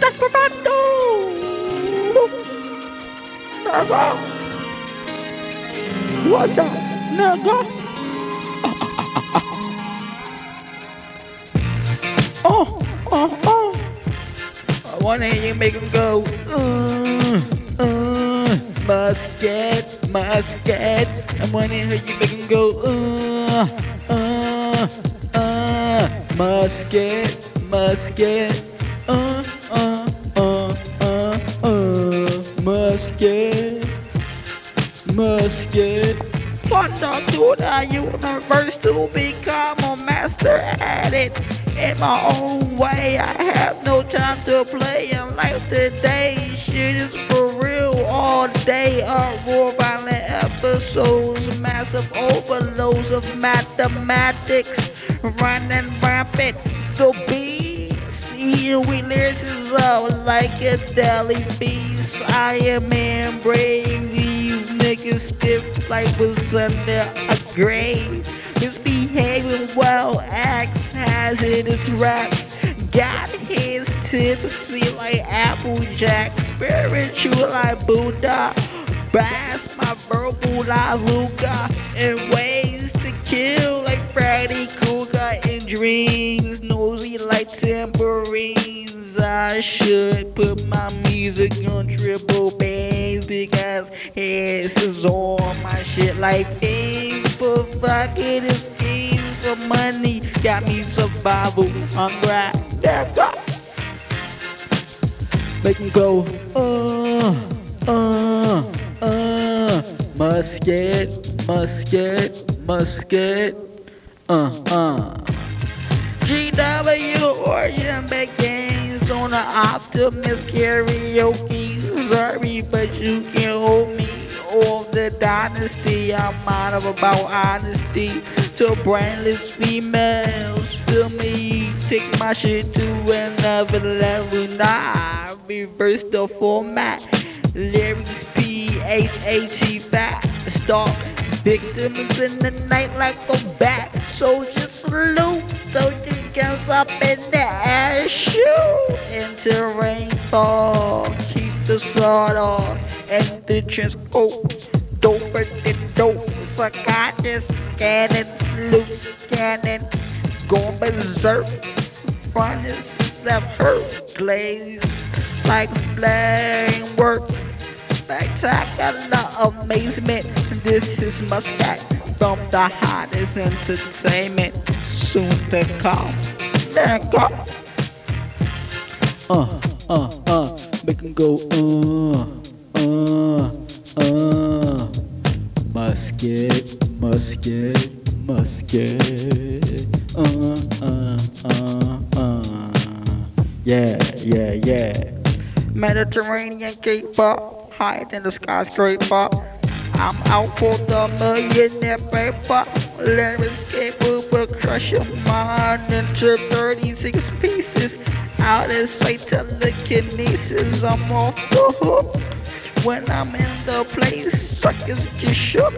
Desperado! Nigga! What the? Nigga! Oh, oh, oh. I wanna hear you make him go, uh, uh, musket, musket. I wanna hear you make him go, uh, uh, uh, musket, musket, uh, musket. Wonder to the universe to become a master at it. In my own way, I have no time to play in life today. Shit is for real all day. Uproar, violent episodes, massive overloads of mathematics, running rampant. The beats, eating with lyrics out like a deli beast. I am embracing these niggas stiff like what's under a grave. Misbehaving well, acts hazardous raps. Got his tipsy like Applejack, spiritual like Buddha. Bass my verbal lies Luca in ways to kill like Freddy Krueger in dreams. Nosy like tambourines. I should put my this is all my shit like things for fucking this scheme for money. Got me survival on grind. Make me go, uh, uh, uh, musket, musket, musket, uh, uh. GW Origin back games on the Optimus karaoke. Sorry, but you can't hold me off the dynasty. I'm out of about honesty. So brainless females, feel me. Take my shit to another level. Nah, reverse the format. Lyrics P-H-A-T fat. Stalk victims in the night like a bat. Soldier salute. Soldier gets up in the air. Shoot into rainfall. Keep the sword off. And the transcope. Dope the dope. this scanning. Loose scanning. Going berserk. Is left hurt. Glaze like flame work spectacular amazement. This is Muscat from the hottest entertainment. Soon to come. Uh, uh, uh. Make go, uh, Musket, musket, musket. Uh, uh, uh, uh. Yeah, yeah, yeah. Mediterranean K-pop, higher than the skyscraper. I'm out for the millionaire paper. Lyrics capable crush your mind into 36 pieces. Out of sight telekinesis, I'm off the hook. When I'm in the place, suckers get shook.